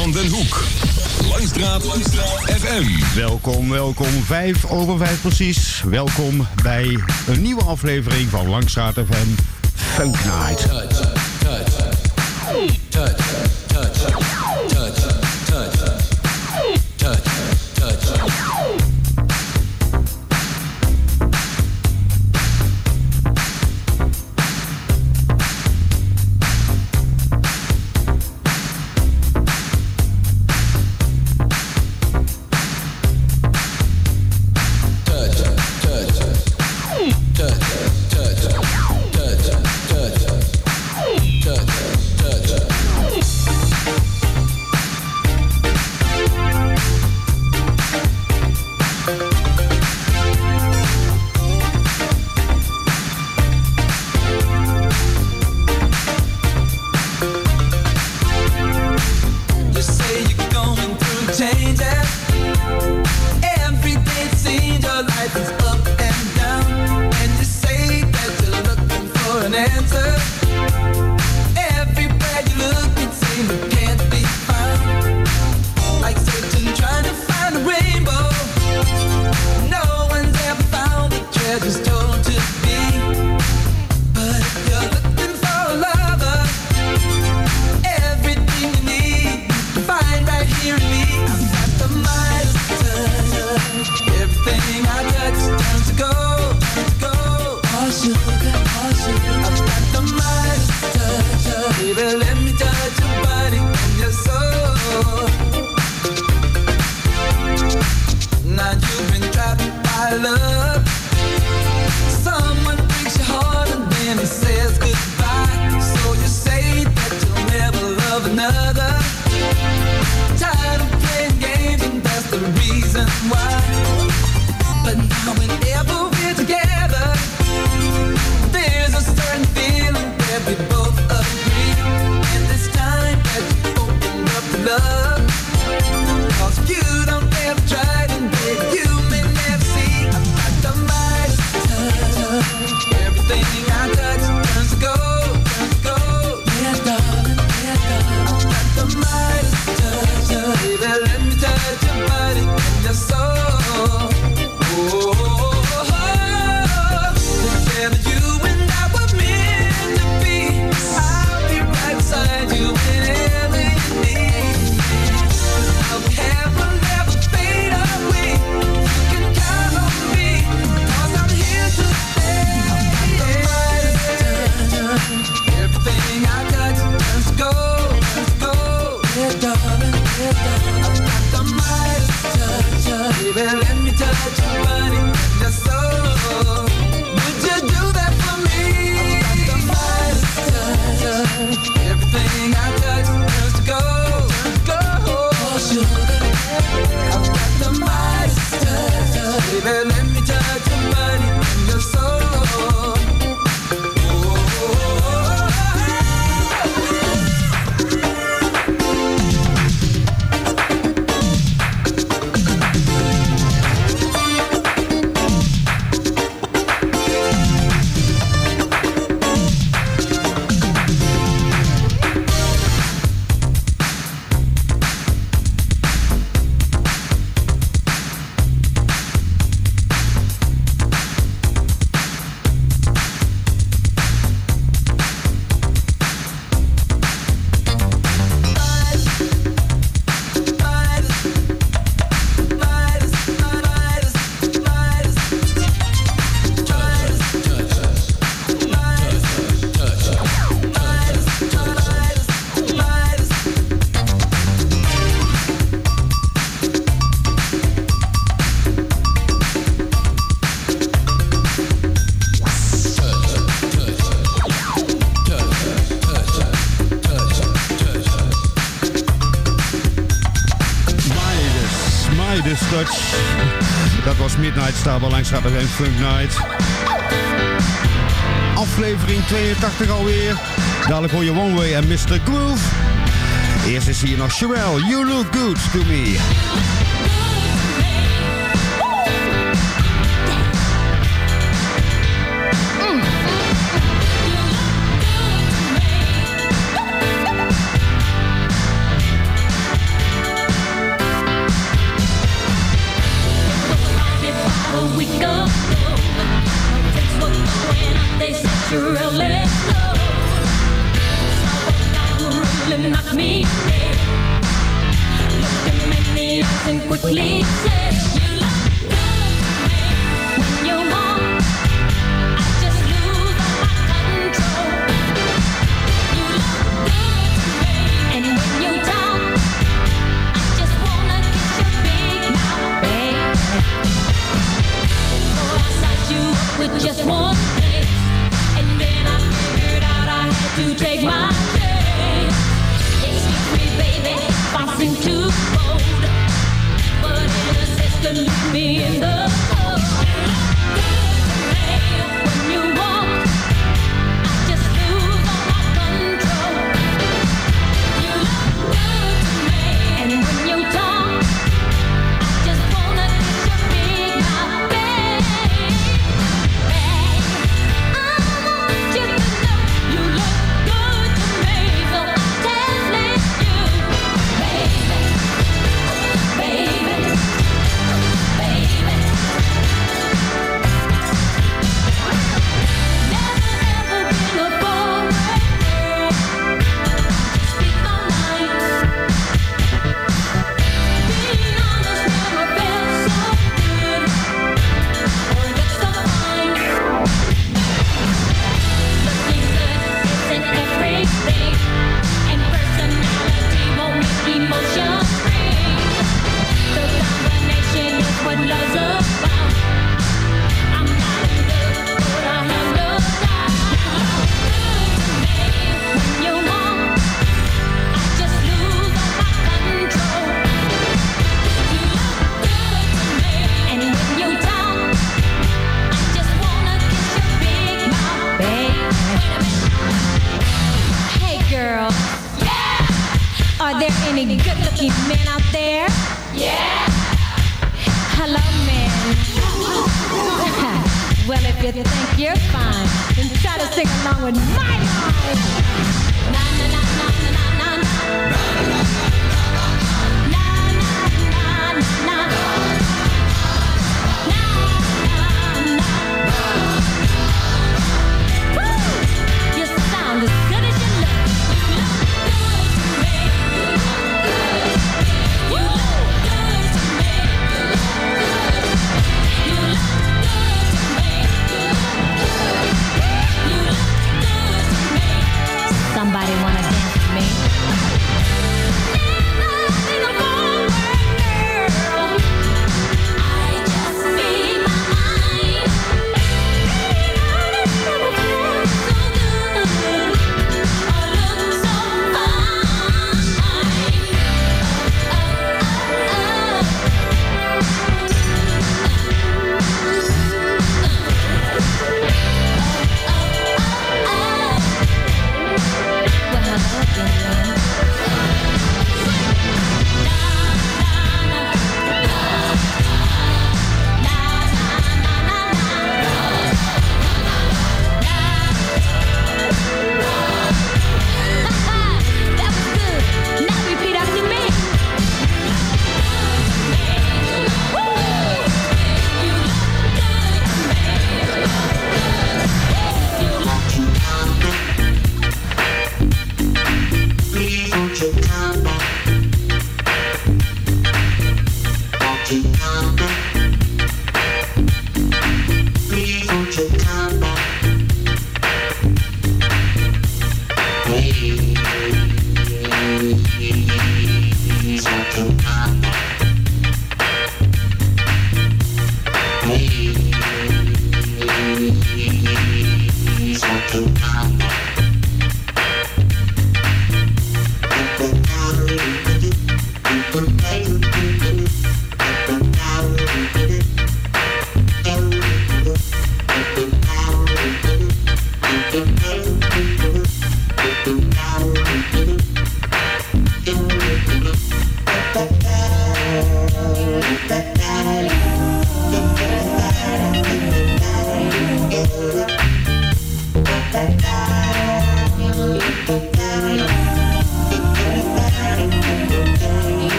van den Hoek. Langstraat, Langstraat FM. Welkom, welkom. Vijf over vijf precies. Welkom bij een nieuwe aflevering van Langstraat FM Funk Night. Touch, touch, touch. Stapel langs gaat nog een Funk Night. Aflevering 82 alweer. Dadelijk hoor je One Way en Mr. Groove. Eerst is hier nog Sherelle. You look good to me.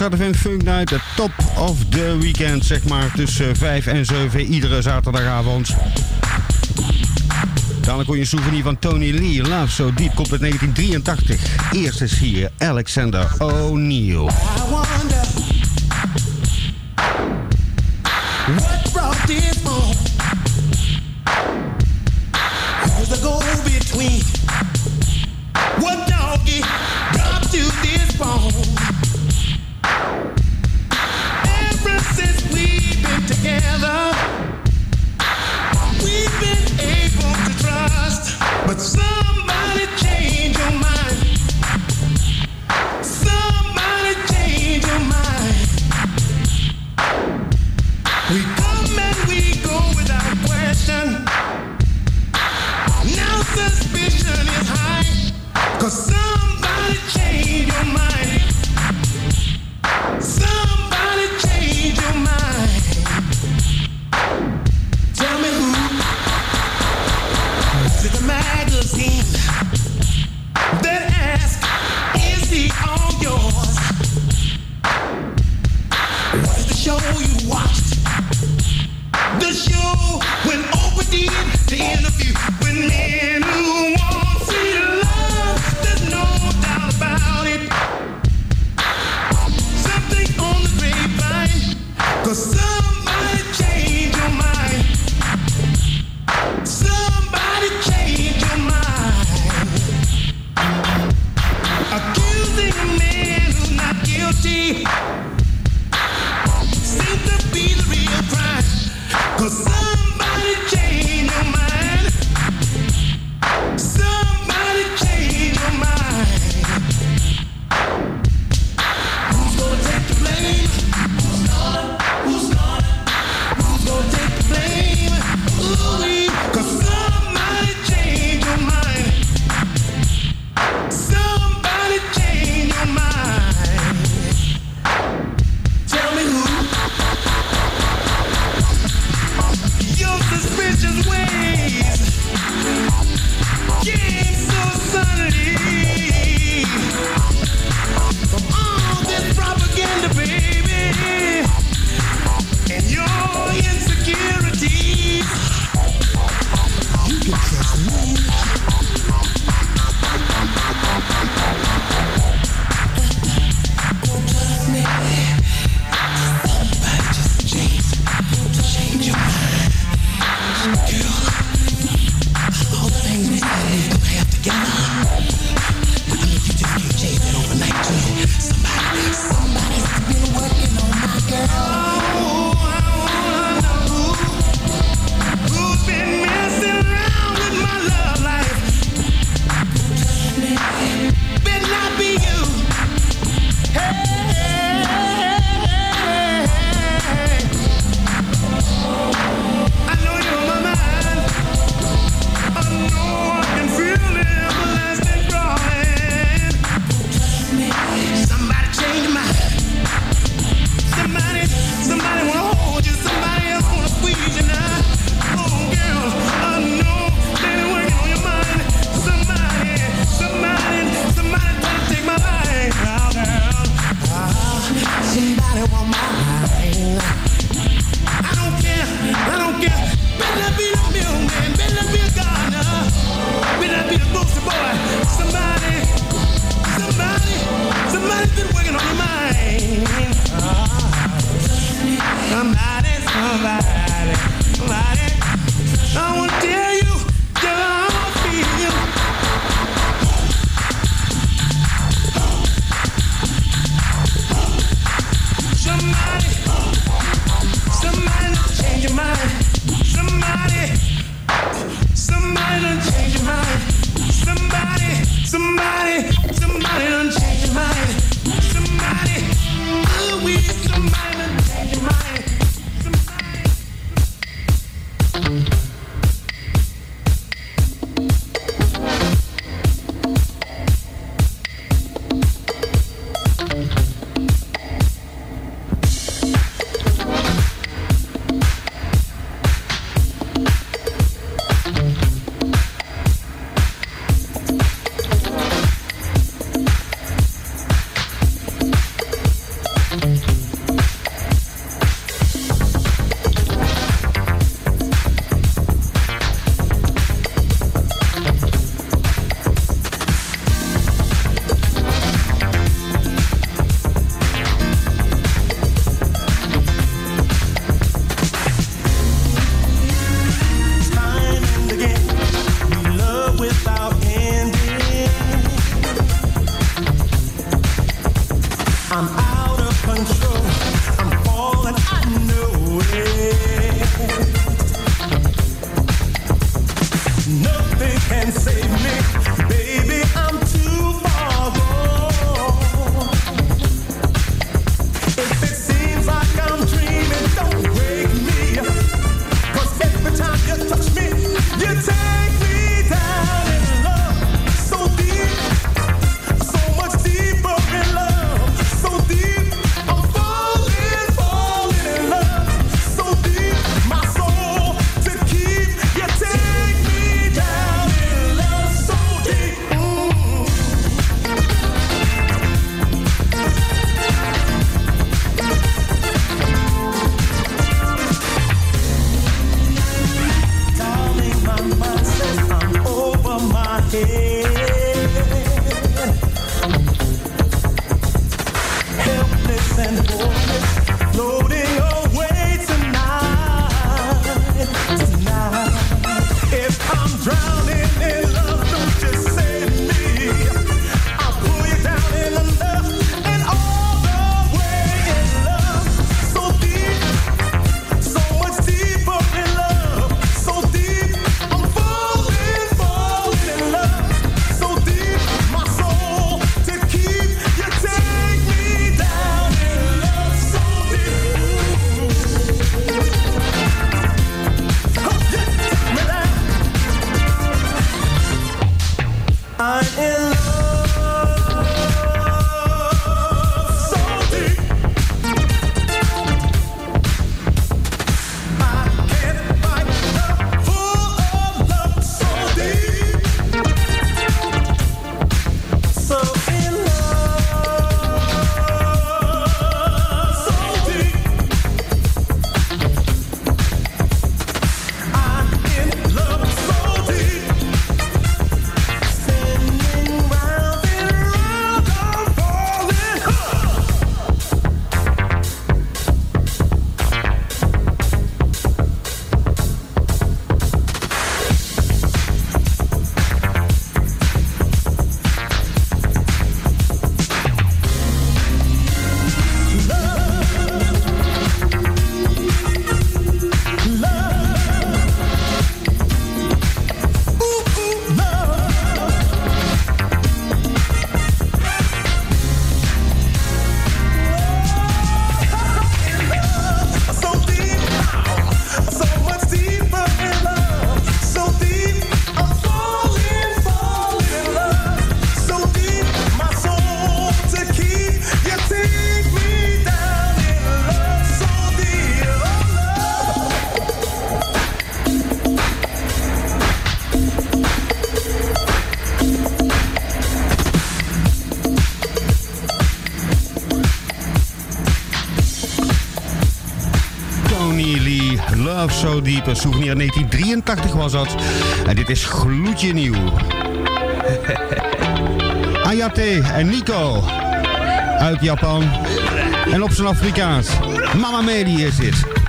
ZFM Funk Night. De top of the weekend, zeg maar. Tussen 5 en 7 iedere zaterdagavond. Dan kon je een souvenir van Tony Lee. Love zo diep komt uit 1983. Eerst is hier Alexander O'Neill. Of zo diepe Een souvenir 1983 was dat. En dit is gloedje nieuw. Ayate en Nico uit Japan. En op zijn Afrikaans. Mama Meli is dit.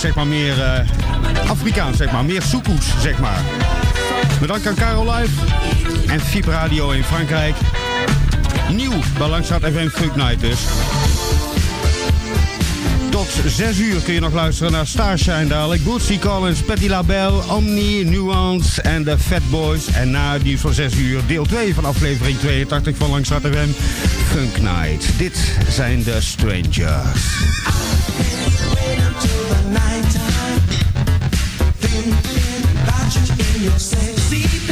zeg maar meer eh, Afrikaans, zeg maar. Meer soekoes, zeg maar. Bedankt aan Carol Live en FIP Radio in Frankrijk. Nieuw bij Langstraat FM Funk Night dus. Tot 6 uur kun je nog luisteren naar Starshine dadelijk. Bootsy Collins, Petit Labelle, Omni, Nuance en de Fat Boys. En na die nieuws van 6 uur deel 2 van aflevering 82 van Langstraat FM Funk Night. Dit zijn de Strangers. See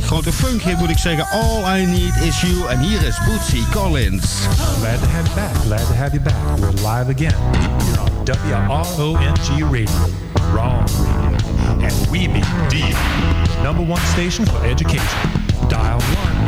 prachtig grote funkhit moet ik zeggen. All I Need Is You. En hier is Bootsy Collins. Glad to have you back. Glad to have you back. We're live again. You're on WRONG Radio. Wrong Radio. And we be deep. Number one station for education. Dial one.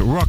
Rock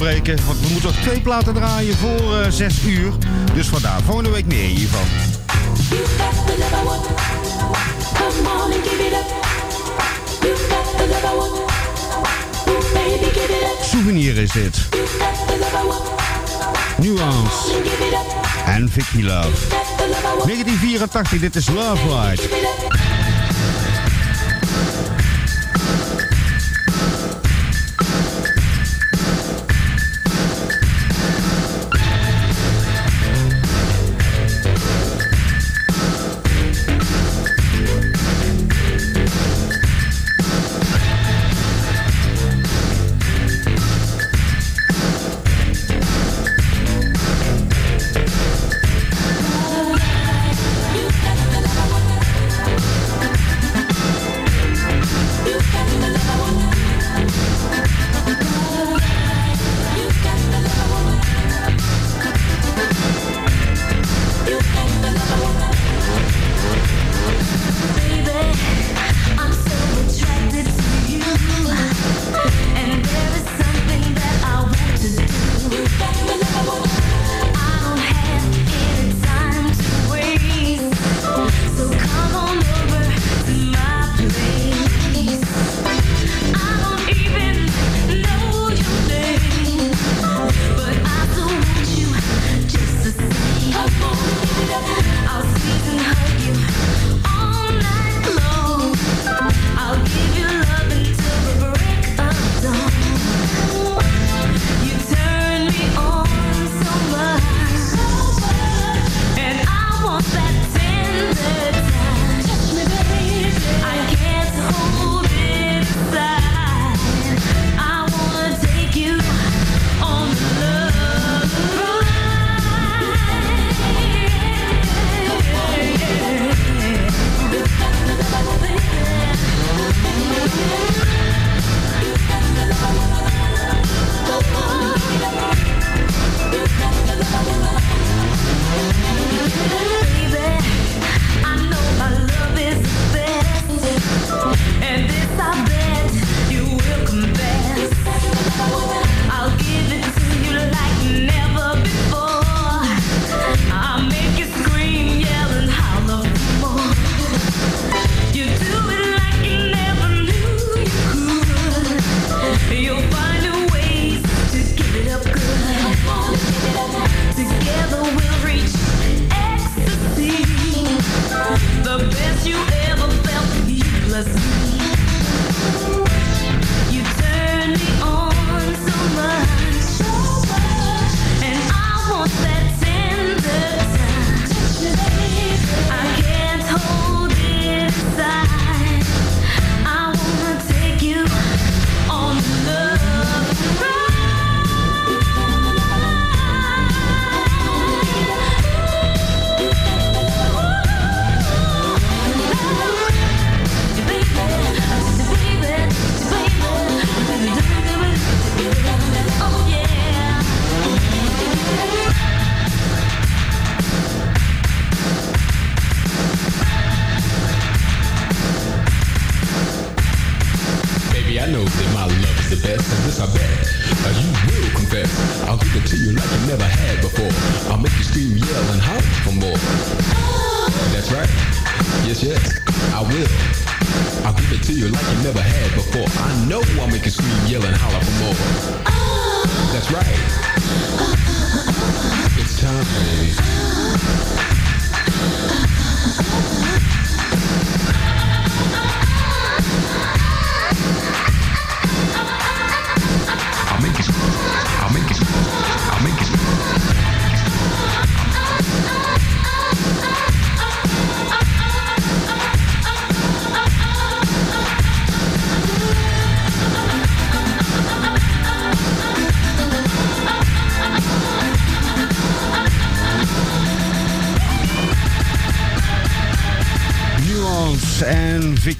Want we moeten nog twee platen draaien voor eh, uh, 6 uur. Dus vandaar volgende week meer hiervan. Souvenir is dit. Nuance. En Vicky Love. 1984, dit is Love Light.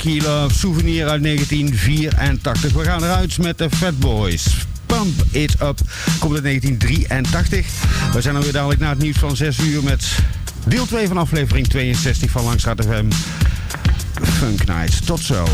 Tequila Souvenir uit 1984. We gaan eruit met de Fat Boys. Pump It Up komt uit 1983. We zijn dan weer dadelijk na het nieuws van 6 uur met deel 2 van aflevering 62 van Langstraat FM. Funk Night. Tot zo.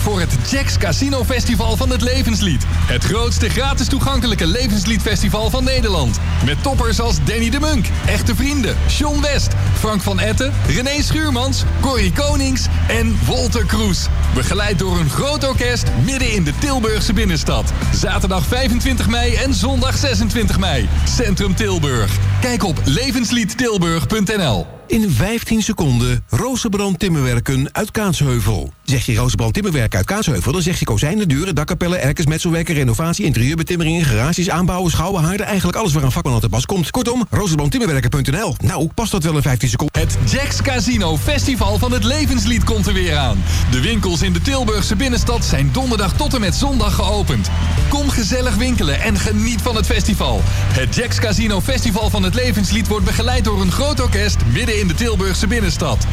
Voor het Jacks Casino Festival van het Levenslied. Het grootste gratis toegankelijke levensliedfestival van Nederland. Met toppers als Danny de Munk, Echte Vrienden, John West, Frank van Etten, René Schuurmans, Corrie Konings en Wolter Kroes. Begeleid door een groot orkest midden in de Tilburgse binnenstad. Zaterdag 25 mei en zondag 26 mei. Centrum Tilburg. Kijk op levensliedtilburg.nl. In 15 seconden Rozenbrand Timmerwerken uit Kaatsheuvel. Zeg je Rozenbrand Timmerwerken uit Kaatsheuvel... dan zeg je kozijnen, deuren, dakkapellen, erkers, metselwerken... renovatie, interieurbetimmeringen, garages, aanbouwen, schouwen, haarden... eigenlijk alles waar een vakman aan te pas komt. Kortom, rozenbrandtimmerwerken.nl. Nou, past dat wel in 15 seconden? Het Jacks Casino Festival van het Levenslied komt er weer aan. De winkels in de Tilburgse binnenstad zijn donderdag tot en met zondag geopend. Kom gezellig winkelen en geniet van het festival. Het Jacks Casino Festival van het Levenslied wordt begeleid door een groot orkest midden in de Tilburgse binnenstad.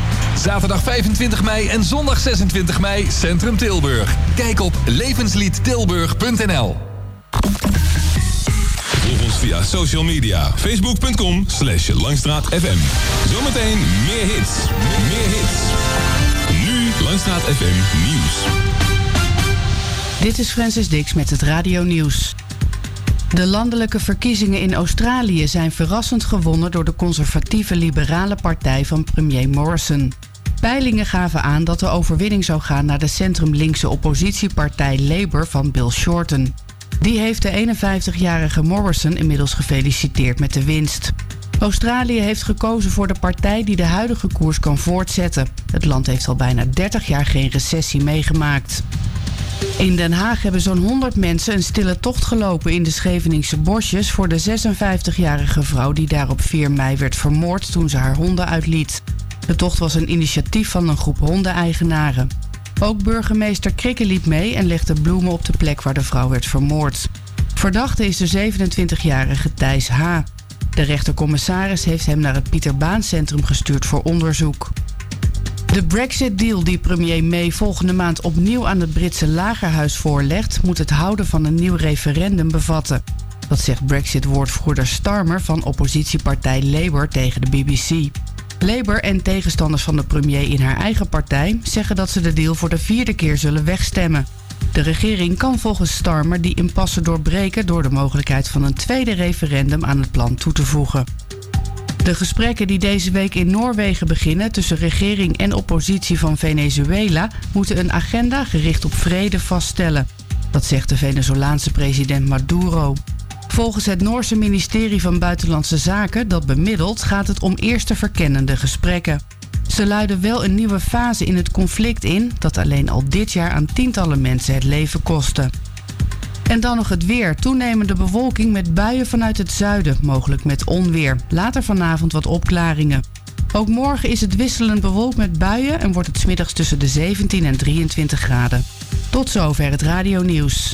Zaterdag 25 mei en zondag 26 mei Centrum Tilburg. Kijk op levensliedtilburg.nl. Volg ons via social media. Facebook.com slash Langstraat FM. Zometeen meer hits. Meer hits. Nu Langstraat FM Nieuws. Dit is Francis Dix met het Radio Nieuws. De landelijke verkiezingen in Australië zijn verrassend gewonnen door de conservatieve liberale partij van premier Morrison. Peilingen gaven aan dat de overwinning zou gaan naar de centrum-linkse oppositiepartij Labour van Bill Shorten. Die heeft de 51-jarige Morrison inmiddels gefeliciteerd met de winst. Australië heeft gekozen voor de partij die de huidige koers kan voortzetten. Het land heeft al bijna 30 jaar geen recessie meegemaakt. In Den Haag hebben zo'n 100 mensen een stille tocht gelopen in de Scheveningse bosjes voor de 56-jarige vrouw die daar op 4 mei werd vermoord toen ze haar honden uitliet. De tocht was een initiatief van een groep hondeneigenaren. Ook burgemeester Krikke liep mee en legde bloemen op de plek waar de vrouw werd vermoord. Verdachte is de 27-jarige Thijs H. De rechtercommissaris heeft hem naar het Pieter Baan Centrum gestuurd voor onderzoek. De Brexit-deal die premier May volgende maand opnieuw aan het Britse lagerhuis voorlegt, moet het houden van een nieuw referendum bevatten. Dat zegt Brexit-woordvoerder Starmer van oppositiepartij Labour tegen de BBC. Labour en tegenstanders van de premier in haar eigen partij zeggen dat ze de deal voor de vierde keer zullen wegstemmen. De regering kan volgens Starmer die impasse doorbreken door de mogelijkheid van een tweede referendum aan het plan toe te voegen. De gesprekken die deze week in Noorwegen beginnen tussen regering en oppositie van Venezuela moeten een agenda gericht op vrede vaststellen. Dat zegt de Venezolaanse president Maduro. Volgens het Noorse ministerie van Buitenlandse Zaken dat bemiddelt gaat het om eerste verkennende gesprekken. Ze luiden wel een nieuwe fase in het conflict in dat alleen al dit jaar aan tientallen mensen het leven kostte. En dan nog het weer. Toenemende bewolking met buien vanuit het zuiden, mogelijk met onweer. Later vanavond wat opklaringen. Ook morgen is het wisselend bewolkt met buien en wordt het smiddags tussen de 17 en 23 graden. Tot zover het radio nieuws.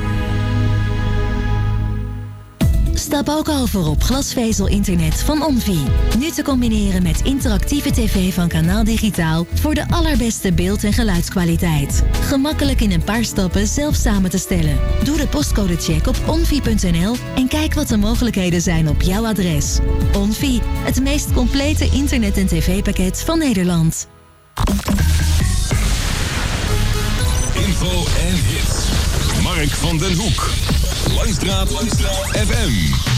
Stap ook over op glasvezel-internet van Onvi. Nu te combineren met interactieve tv van Kanaal Digitaal... voor de allerbeste beeld- en geluidskwaliteit. Gemakkelijk in een paar stappen zelf samen te stellen. Doe de postcodecheck op onvi.nl... en kijk wat de mogelijkheden zijn op jouw adres. Onvi, het meest complete internet- en tv-pakket van Nederland. Info en hits. Mark van den Hoek. Langstraat FM.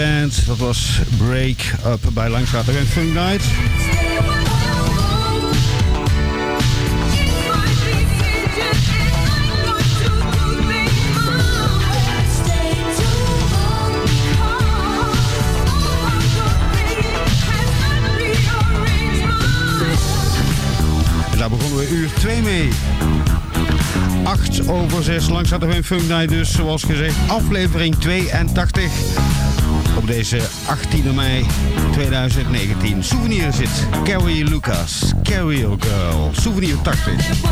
Band. Dat was Break Up bij Langstraat en Funk Night. daar begonnen we uur 2 mee. 8 over 6 langs hadden we een Funk Night, dus zoals gezegd aflevering 82 op deze 18 mei 2019. Souvenir zit Carrie Lucas, Carrie Girl, Souvenir 80.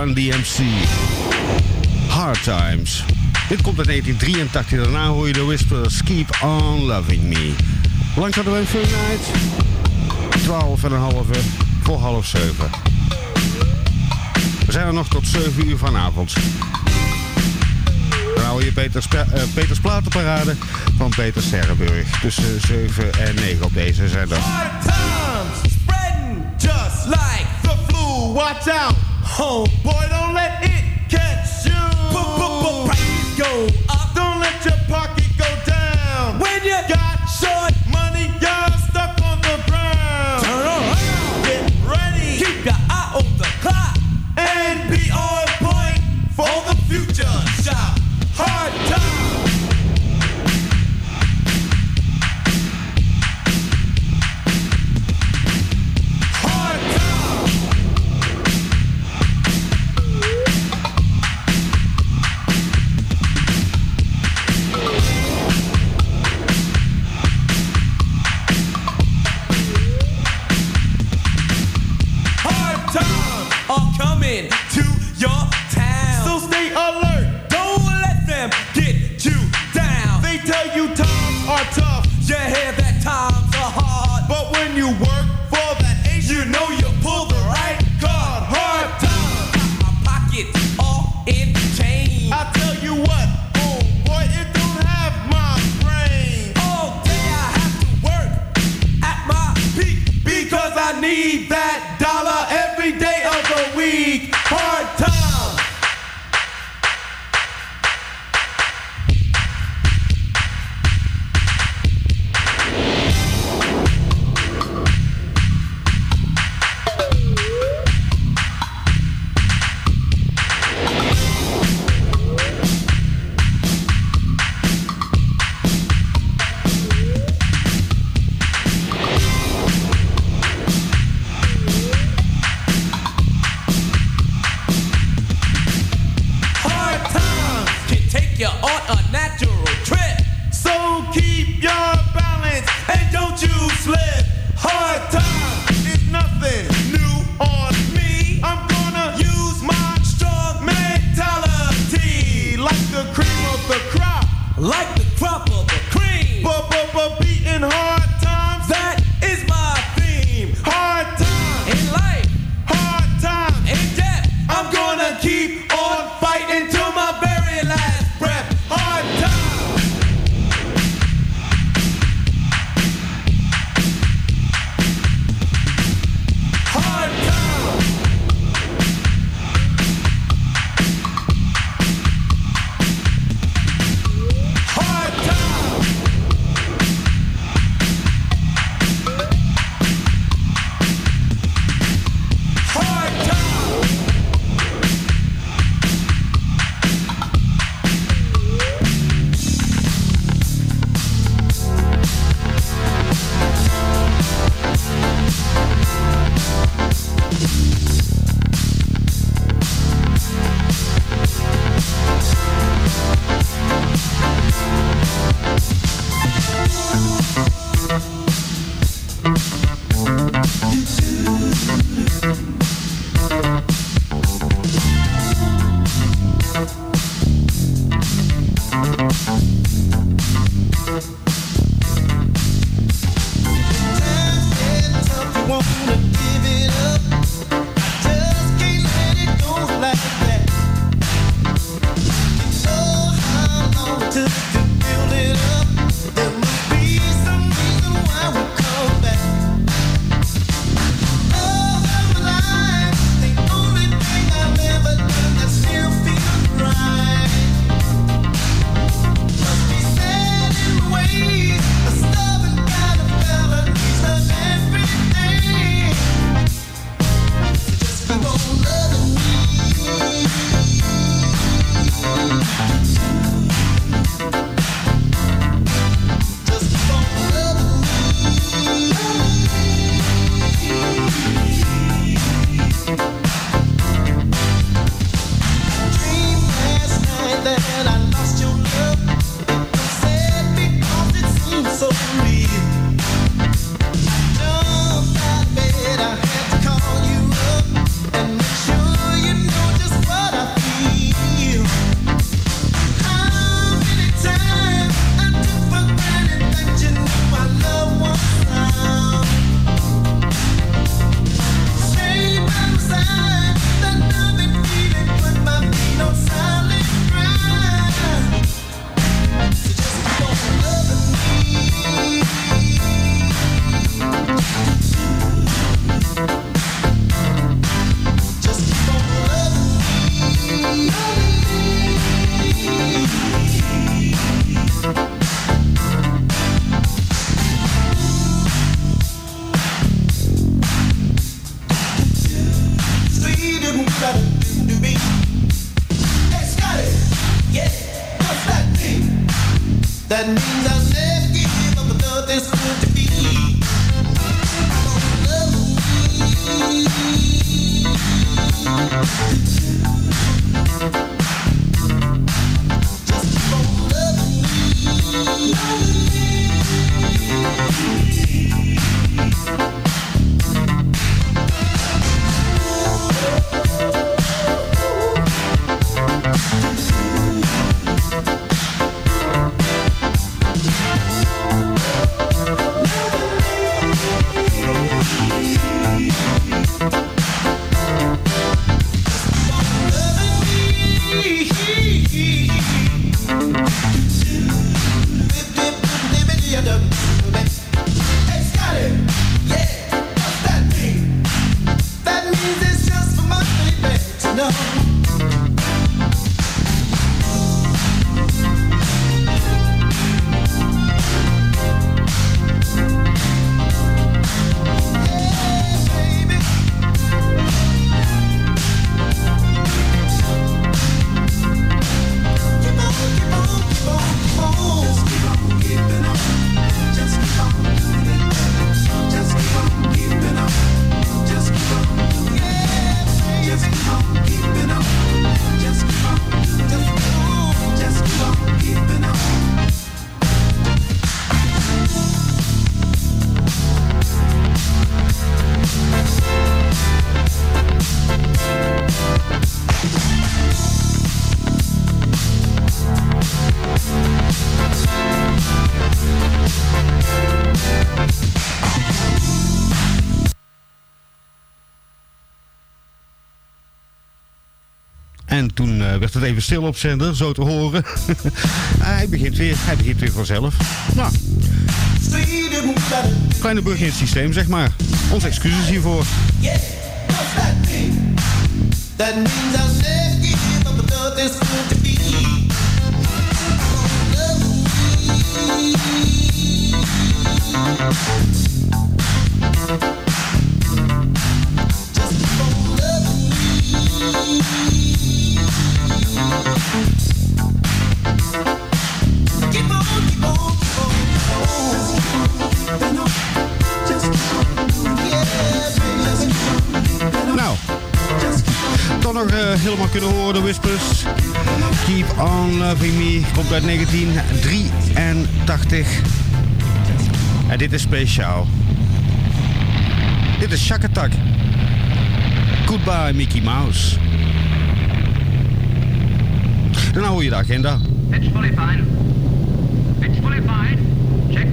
Run DMC. Hard Times. Dit komt uit 1983. Daarna hoor je de Whispers. Keep on loving me. Lang hadden we een fun night. en een halve voor half 7. We zijn er nog tot 7 uur vanavond. Dan hou je Peters, eh, Peters Platenparade van Peter Sterrenburg. Tussen 7 en 9 op deze zender. Hard times, spreading just like the flu. Watch out! home. Boy, don't let it even stil op zender, zo te horen. hij begint weer, hij begint weer vanzelf. Nou. Kleine brug in het systeem, zeg maar. Onze excuses hiervoor. Loving Me komt uit 1983. En dit is speciaal. Dit is Shakatak. Goodbye Mickey Mouse. Dan hou je de agenda. It's fully fine. It's fully fine. Check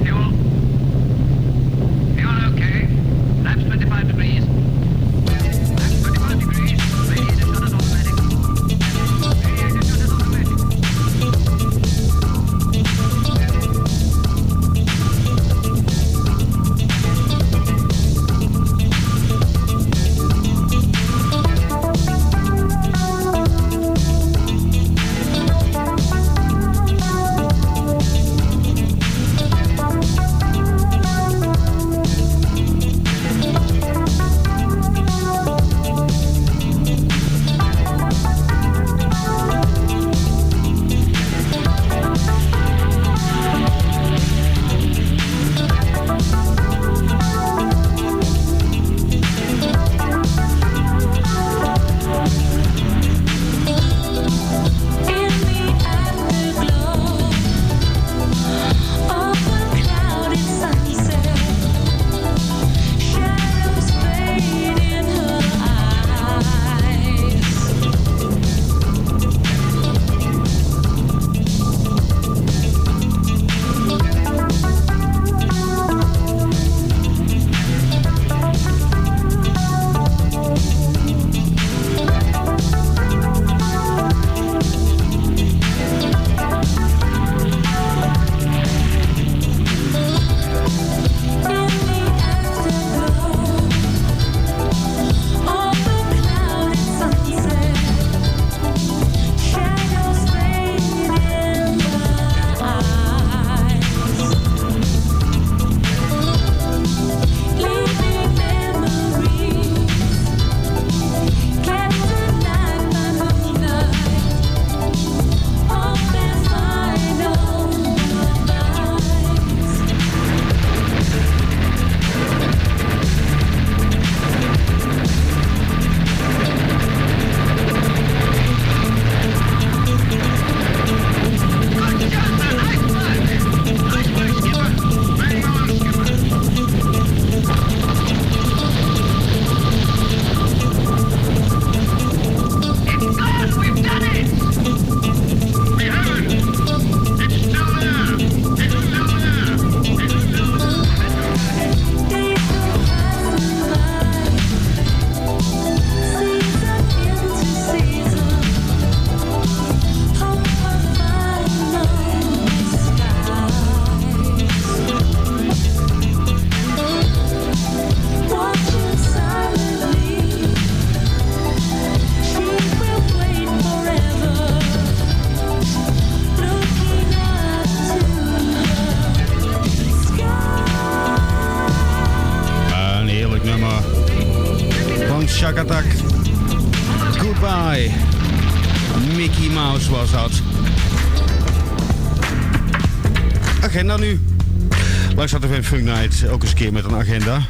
Funk Night ook eens een keer met een agenda.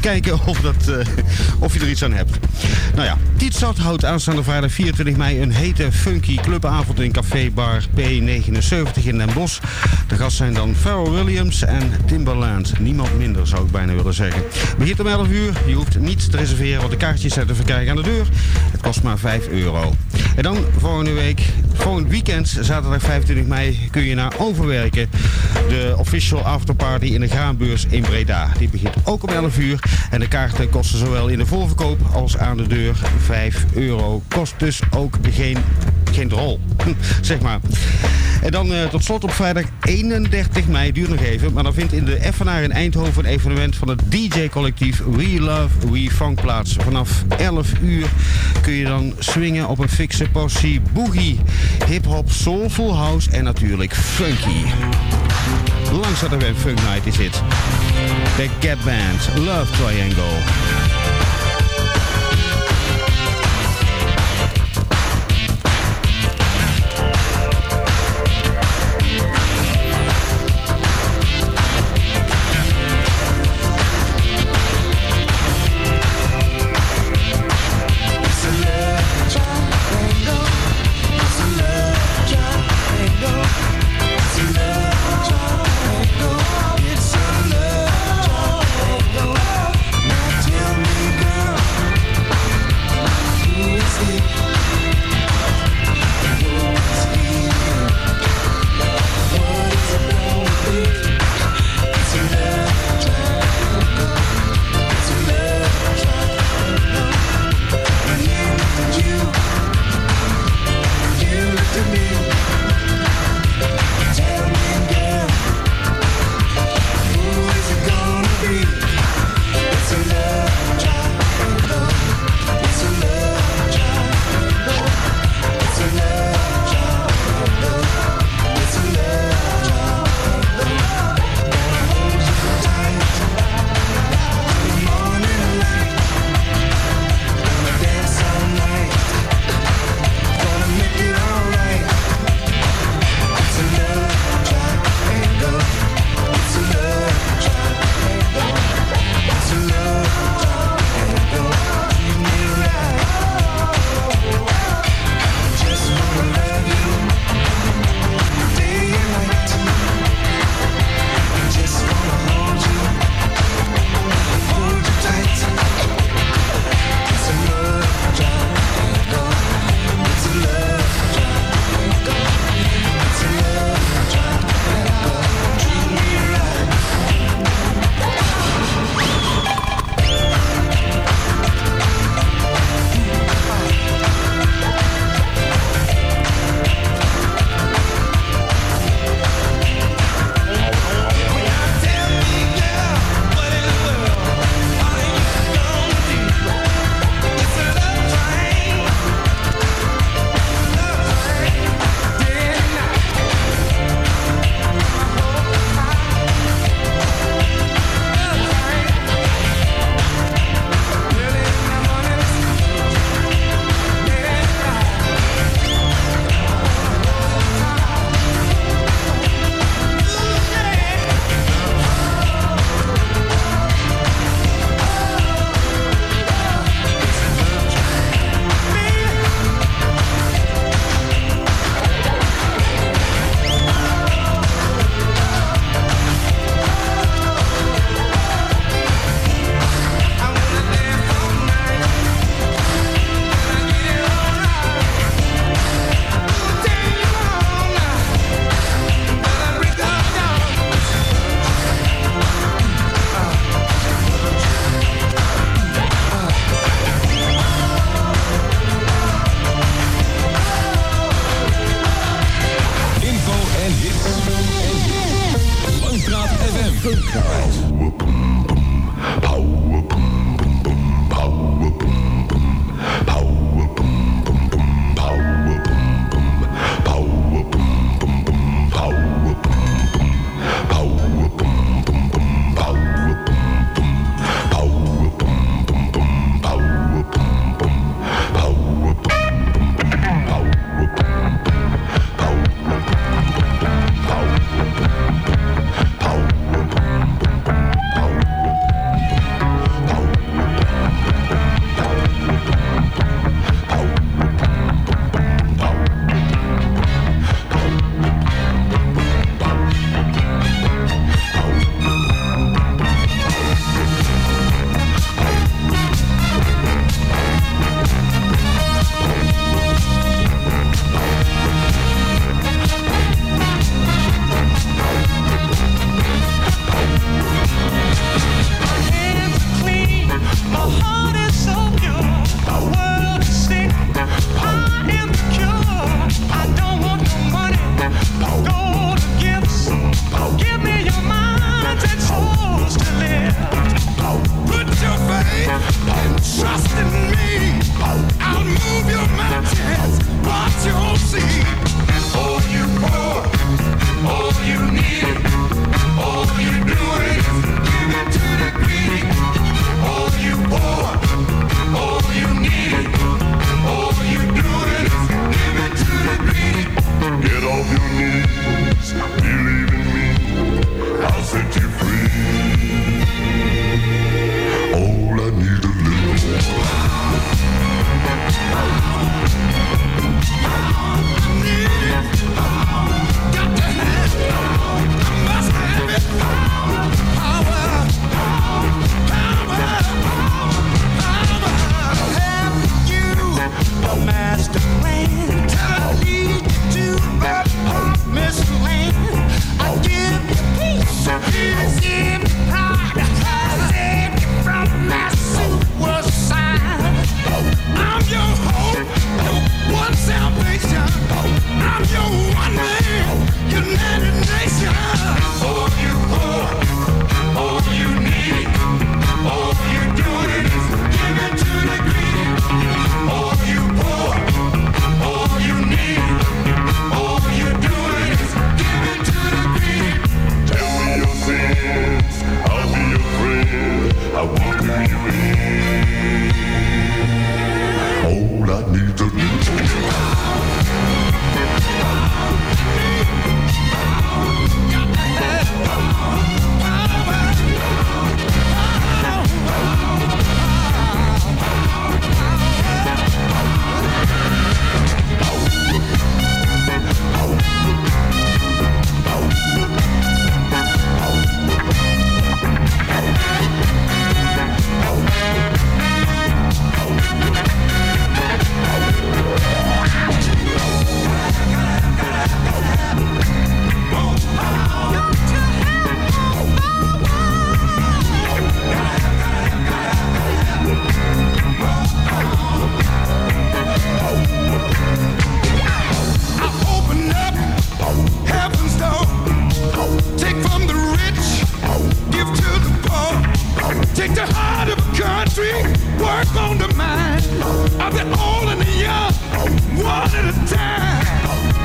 Kijken of, dat, eh, of je er iets aan hebt. Nou ja, Tietstad houdt aanstaande vrijdag 24 mei een hete funky clubavond in Café Bar P79 in Den Bosch. De gast zijn dan Pharrell Williams en Timbaland. Niemand minder zou ik bijna willen zeggen. Begint om 11 uur. Je hoeft niet te reserveren, want de kaartjes zijn te verkrijgen aan de deur. Het kost maar 5 euro. En dan volgende week, volgend weekend, zaterdag 25 mei, kun je naar Overwerken. De official afterparty in de Graanbeurs in Breda. Die begint ook om 11 uur. En de kaarten kosten zowel in de voorverkoop als aan de deur 5 euro. Kost dus ook geen, geen drol, zeg maar. En dan eh, tot slot op vrijdag 31 mei, duurt nog even, maar dan vindt in de Effenaar in Eindhoven een evenement van het DJ-collectief We Love We Funk plaats. Vanaf 11 uur kun je dan swingen op een fikse portie boogie, hip-hop, soulful house en natuurlijk funky. Langs dat er Funk Night is het. De Gap Band, Love Triangle.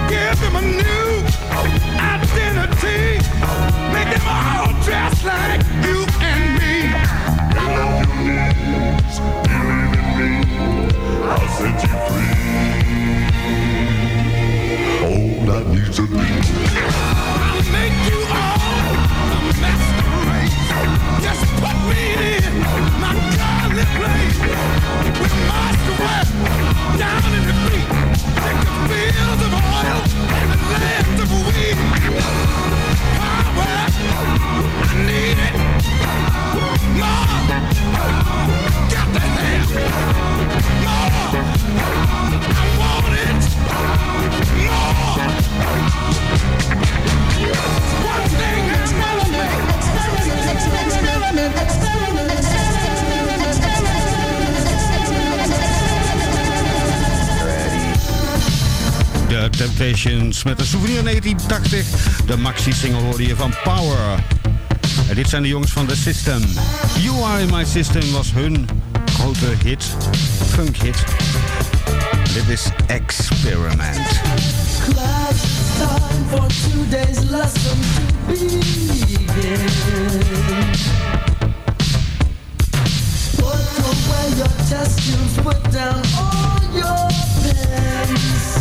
Give them a new identity. Make them all dress like you and me. Get on your knees, believe in me. I'll set you free. All to be. I'll make you all. Just put me in my godly place. With work Temptations met een souvenir 1980. De maxi-single hoorde je van Power. En dit zijn de jongens van The System. You Are In My System was hun grote hit. Funk hit. Dit is Experiment. Class, time for lesson to begin. Put away your test tubes, put down all your pens.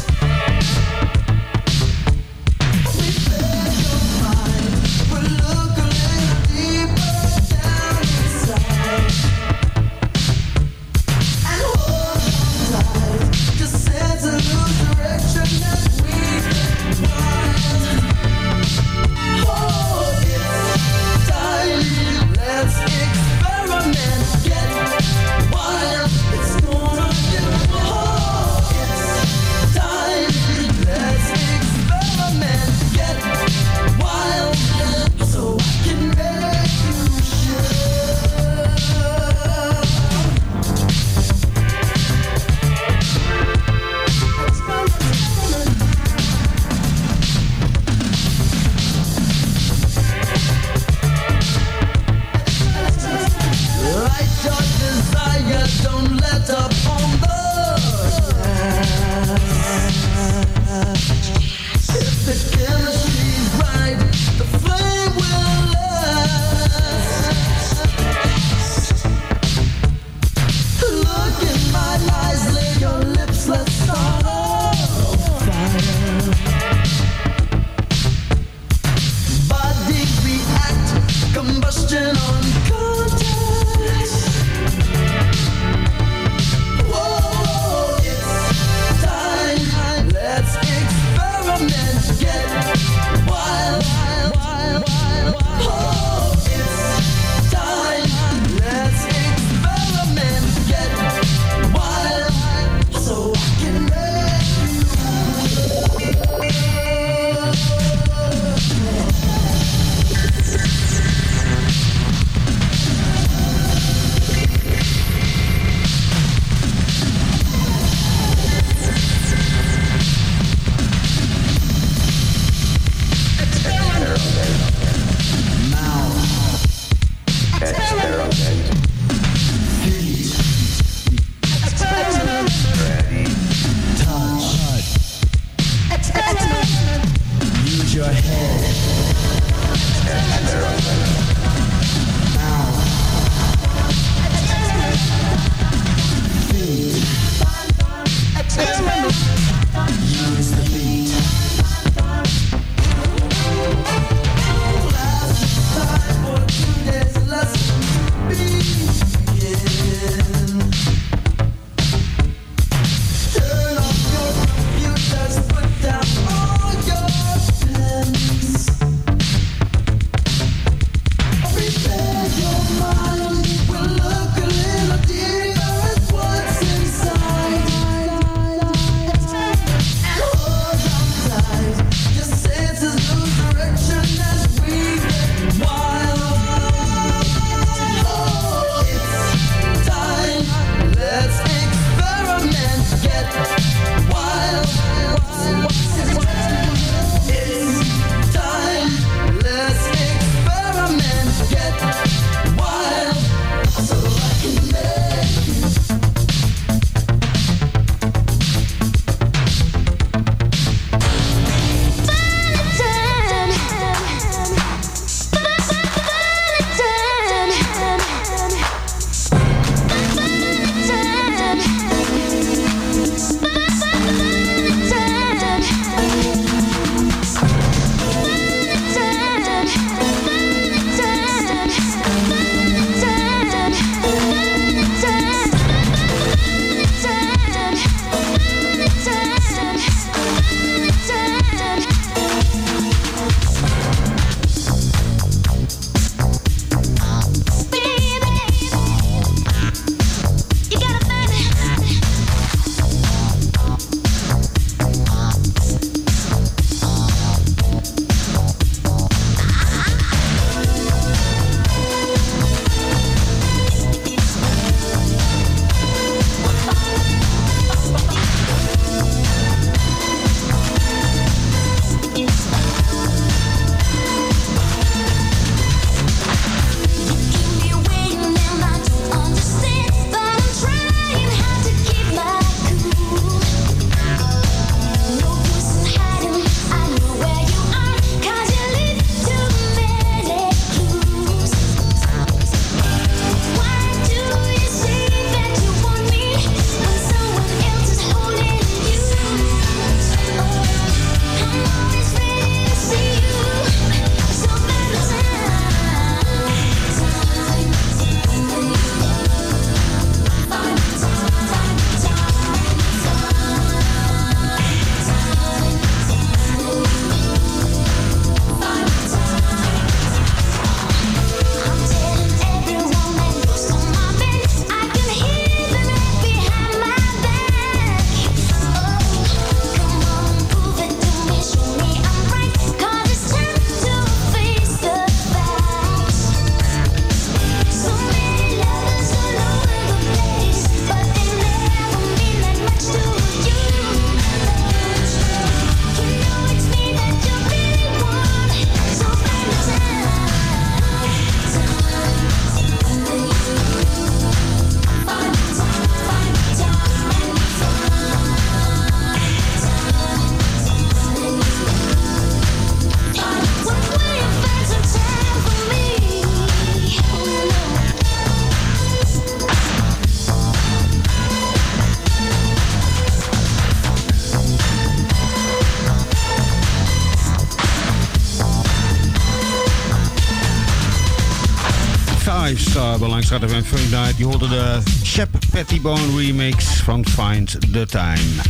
Langstraat FM Funk Night. Je hoorde de Shep Pettibone remix van Find the Time.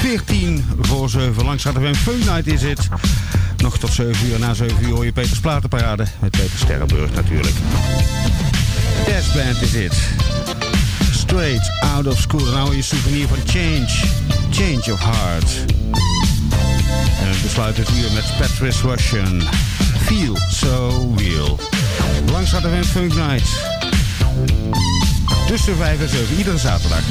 14 voor 7. Langstraat FM Funk Night is het. Nog tot 7 uur. Na 7 uur hoor je Peters Platenparade. Met Peter Sterrenburg natuurlijk. Band is het. Straight out of school. Nou je souvenir van Change. Change of Heart. En we besluiten het uur met Patrice Russian. Feel so real. Langs gaat de Funk Night. Tussen 5 en 7, iedere zaterdag.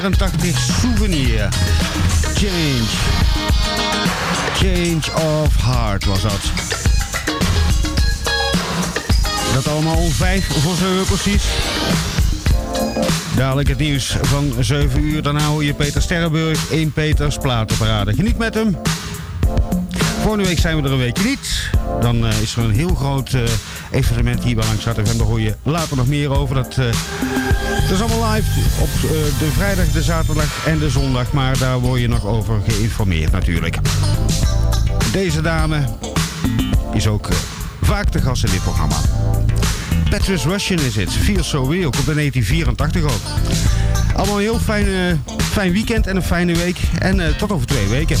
1984 souvenir. Change. Change of heart was dat. Dat allemaal om 5 voor 7 precies. Dadelijk het nieuws van 7 uur. Daarna hoor je Peter Sterrenburg in Peters Platenparade. Geniet met hem. Volgende week zijn we er een weekje niet. Dan eh, is er een heel groot eh, evenement hier bij Langs Hart FM. Daar hoor je later nog meer over. Dat, eh, dat is allemaal live op eh, de vrijdag, de zaterdag en de zondag. Maar daar word je nog over geïnformeerd natuurlijk. Deze dame is ook eh, vaak te gast in dit programma. Patrice Russian is het. Feel So Real. Komt in 1984 ook. Allemaal een heel fijn, eh, fijn weekend en een fijne week. En eh, tot over twee weken.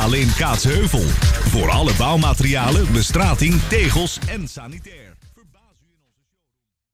Bouwmaterialen in Kaatsheuvel. Voor alle bouwmaterialen, bestrating, tegels en sanitair.